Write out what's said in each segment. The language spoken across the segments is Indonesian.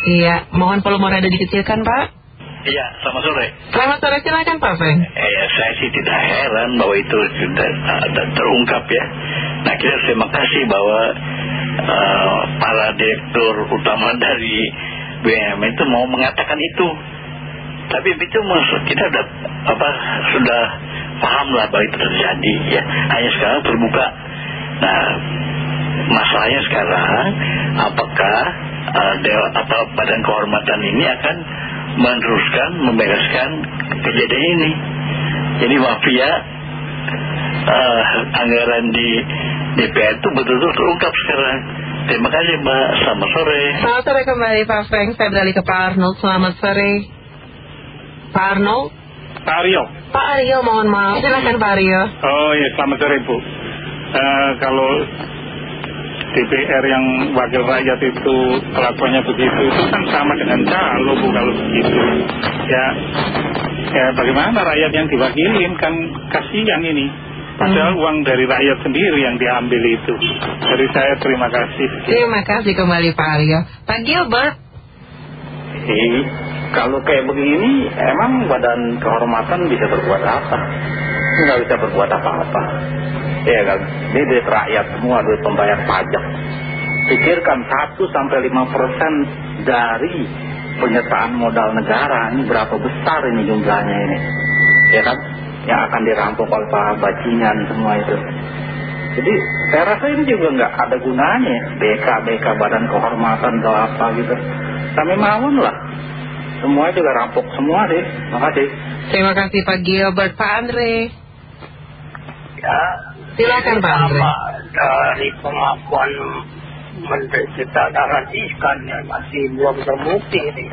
Iya, mohon volume radio dikecilkan Pak. Iya, selamat sore. Selamat sore, silakan Pak Frank. Eh, saya sih tidak heran bahwa itu sudah ada terungkap ya. Nah, kita terima kasih bahwa uh, para direktur utama dari BUMN itu mau mengatakan itu. Tapi itu maksud kita udah apa sudah paham lah bahwa itu terjadi ya. Hanya sekarang terbuka. Nah, masalahnya sekarang apakah uh, dewa, apa badan kehormatan ini akan meneruskan membereskan kejadian ini. Jadi mafia uh, anggaran di DPR itu betul-betul terungkap sekarang. Terima kasih Mbak, selamat sore. Selamat sore kembali Pak Frank, saya beralih ke Pak Arnold, selamat sore. Pak Arnold? Pak Aryo. Pak Aryo mohon maaf, silakan Pak Aryo. Oh iya, selamat sore Bu. Uh, kalau DPR yang wakil rakyat itu kelakuannya begitu itu kan sama dengan calo bu kalau begitu ya ya bagaimana rakyat yang diwakilin kan kasihan ini padahal Hmm. uang dari rakyat sendiri yang diambil itu dari saya terima kasih Terima kasih kembali Pak Aryo. Pak Gilbert? Eh, kalau kayak begini, emang badan kehormatan bisa berbuat apa? Nggak bisa berbuat apa-apa. Ya kan, ini duit rakyat semua, duit pembayar pajak. Pikirkan 1 sampai 5 persen dari penyertaan modal negara, ini berapa besar ini jumlahnya ini. Ya kan, yang akan dirampok oleh para bajingan semua itu. Jadi saya rasa ini juga nggak ada gunanya BK, BK badan kehormatan atau apa gitu. Kami mawon lah. Semua juga rampok semua deh. Makasih. Terima kasih Pak Gilbert. Pak Andre? Ya, Silakan Pak Andre. dari pengakuan Menteri kita Dahlan Iskan ya, masih belum terbukti ini.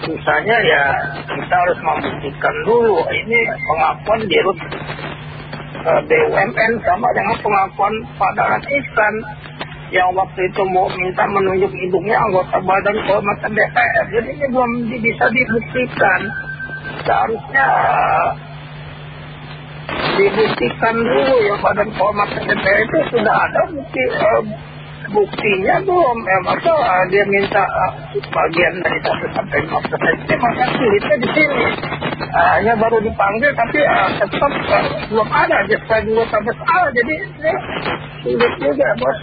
Susahnya ya kita harus membuktikan dulu ini pengakuan di Rut eh, BUMN sama dengan pengakuan Pak Dahlan Iskan yang waktu itu mau minta menunjuk hidungnya anggota badan kehormatan DPR. Jadi ini belum bisa dibuktikan. Seharusnya dibuktikan dulu ya badan kehormatan DPR itu sudah ada bukti eh, buktinya belum. Ya masa eh, dia minta eh, bagian dari satu sampai lima persen. Itu maka sulitnya di sini. Hanya baru dipanggil tapi tetap belum ada. Aja saya dulu sampai salah jadi ini sulit juga bos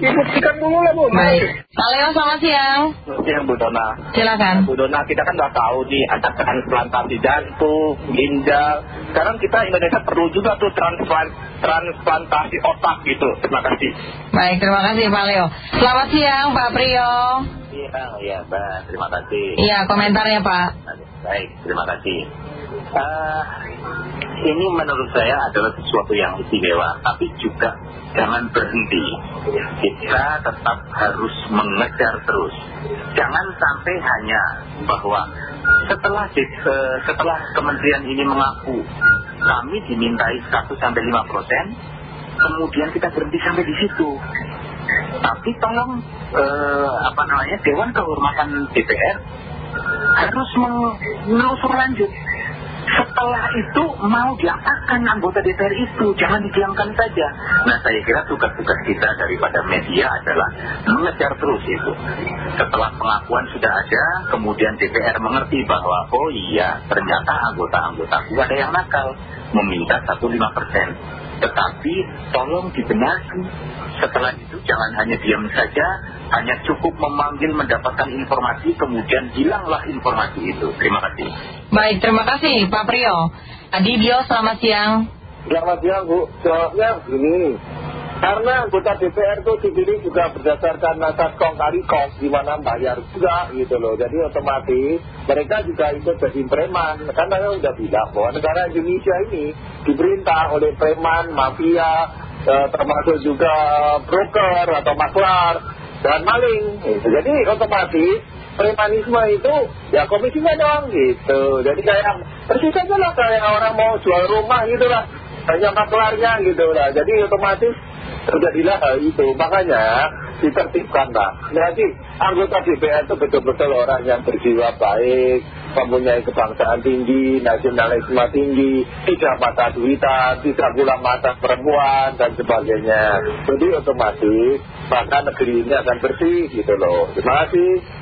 dibuktikan dulu lah bu Baik. Pak Leo selamat siang. Yang Bu Dona. Silakan. Bu Dona kita kan udah tahu nih ada transplantasi jantung, ginjal. Sekarang kita Indonesia perlu juga tuh transplant, transplantasi otak gitu. Terima kasih. Baik, terima kasih Pak Leo. Selamat siang Pak Priyo. Iya, iya, Mbak. Terima kasih. Iya, komentarnya Pak. Baik, terima kasih. Eh, ini menurut saya adalah sesuatu yang istimewa, tapi juga jangan berhenti. Kita tetap harus mengejar terus. Jangan sampai hanya bahwa setelah eh, setelah kementerian ini mengaku kami dimintai 1 sampai 5 persen, kemudian kita berhenti sampai di situ. Tapi tolong eh, apa namanya Dewan Kehormatan DPR harus menelusur lanjut. Setelah itu mau diapakan anggota DPR itu, jangan didiamkan saja. Nah saya kira tugas-tugas kita daripada media adalah mengejar terus itu. Setelah pengakuan sudah ada, kemudian DPR mengerti bahwa oh iya ternyata anggota-anggotaku ada yang nakal, meminta 1,5 persen. Tetapi tolong dibenahi. Setelah itu jangan hanya diam saja, hanya cukup memanggil mendapatkan informasi, kemudian hilanglah informasi itu. Terima kasih. Baik, terima kasih Pak Priyo. Adibio, selamat siang. Selamat siang Bu, jawabnya begini Karena anggota DPR itu dipilih juga berdasarkan nasab kong kali kong di mana bayar juga gitu loh. Jadi otomatis mereka juga ikut jadi preman. Karena saya udah bilang bahwa negara Indonesia ini diperintah oleh preman, mafia eh, Termasuk juga broker atau maklar dan maling. Gitu. Jadi otomatis premanisme itu ya komisinya dong gitu. Jadi kayak persis aja lah kayak orang mau jual rumah gitu lah. Banyak maklarnya gitu lah. Jadi otomatis terjadilah hal itu. Makanya ditertibkan lah jadi anggota DPR itu betul-betul orang yang berjiwa baik mempunyai kebangsaan tinggi nasionalisme tinggi tidak mata duitan tidak pula mata perempuan dan sebagainya. Jadi otomatis maka negeri ini akan bersih gitu loh. Terima kasih